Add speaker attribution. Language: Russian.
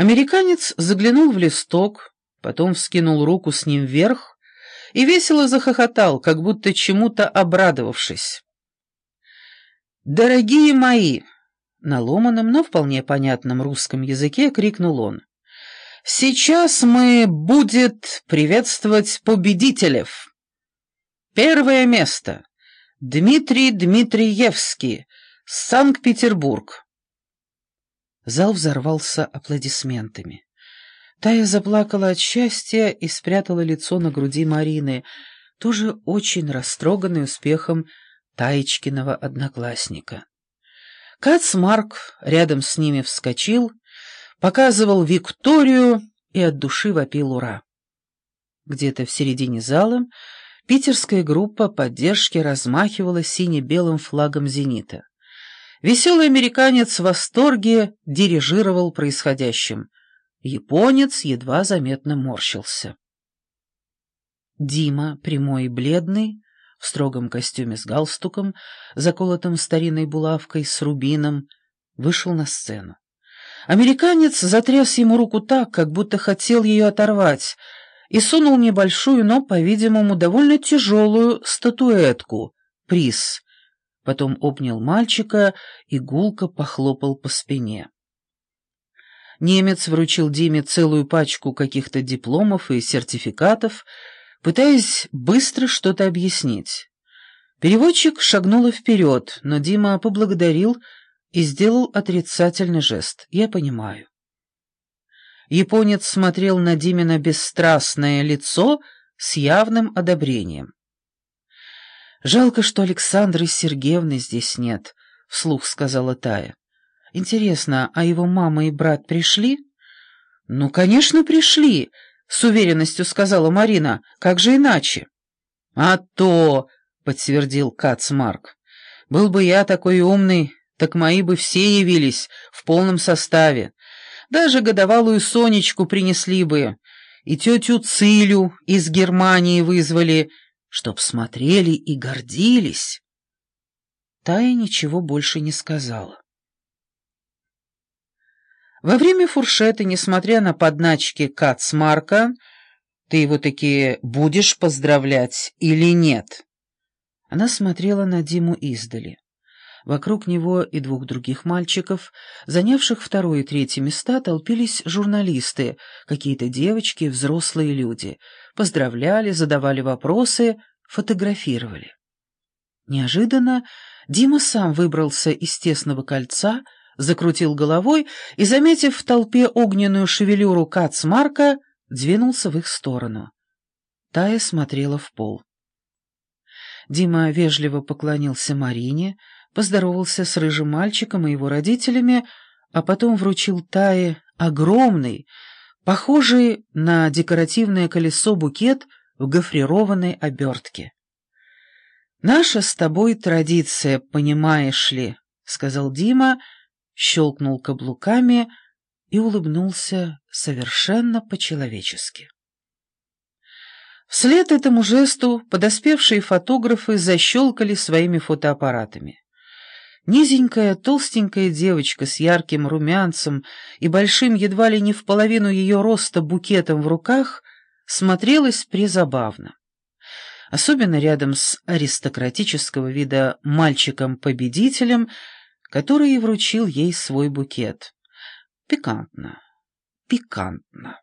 Speaker 1: Американец заглянул в листок, потом вскинул руку с ним вверх и весело захохотал, как будто чему-то обрадовавшись. «Дорогие мои!» — на ломаном, но вполне понятном русском языке крикнул он. «Сейчас мы будет приветствовать победителей. Первое место. Дмитрий Дмитриевский, Санкт-Петербург». Зал взорвался аплодисментами. Тая заплакала от счастья и спрятала лицо на груди Марины, тоже очень растроганной успехом Таечкиного одноклассника. Кацмарк рядом с ними вскочил, показывал Викторию и от души вопил «Ура!». Где-то в середине зала питерская группа поддержки размахивала сине-белым флагом «Зенита». Веселый американец в восторге дирижировал происходящим. Японец едва заметно морщился. Дима, прямой и бледный, в строгом костюме с галстуком, заколотым старинной булавкой с рубином, вышел на сцену. Американец затряс ему руку так, как будто хотел ее оторвать, и сунул небольшую, но, по-видимому, довольно тяжелую статуэтку, приз, потом обнял мальчика и гулко похлопал по спине. Немец вручил Диме целую пачку каких-то дипломов и сертификатов, пытаясь быстро что-то объяснить. Переводчик шагнула вперед, но Дима поблагодарил и сделал отрицательный жест. «Я понимаю». Японец смотрел на Димина бесстрастное лицо с явным одобрением. «Жалко, что Александры Сергеевны здесь нет», — вслух сказала Тая. «Интересно, а его мама и брат пришли?» «Ну, конечно, пришли», — с уверенностью сказала Марина. «Как же иначе?» «А то», — подтвердил Кацмарк, — «был бы я такой умный, так мои бы все явились в полном составе. Даже годовалую Сонечку принесли бы, и тетю Цилю из Германии вызвали, чтоб смотрели и гордились. Тая ничего больше не сказала. Во время фуршета, несмотря на подначки Кацмарка, ты его таки будешь поздравлять или нет? Она смотрела на Диму издали. Вокруг него и двух других мальчиков, занявших второе и третье места, толпились журналисты, какие-то девочки, взрослые люди. Поздравляли, задавали вопросы, фотографировали. Неожиданно Дима сам выбрался из тесного кольца, закрутил головой и, заметив в толпе огненную шевелюру Кацмарка, двинулся в их сторону. Тая смотрела в пол. Дима вежливо поклонился Марине, поздоровался с рыжим мальчиком и его родителями, а потом вручил Тае огромный, похожий на декоративное колесо букет в гофрированной обертке. «Наша с тобой традиция, понимаешь ли», — сказал Дима, щелкнул каблуками и улыбнулся совершенно по-человечески. Вслед этому жесту подоспевшие фотографы защелкали своими фотоаппаратами. Низенькая, толстенькая девочка с ярким румянцем и большим, едва ли не в половину ее роста букетом в руках, смотрелась призабавно. Особенно рядом с аристократического вида мальчиком-победителем, который и вручил ей свой букет. Пикантно, пикантно.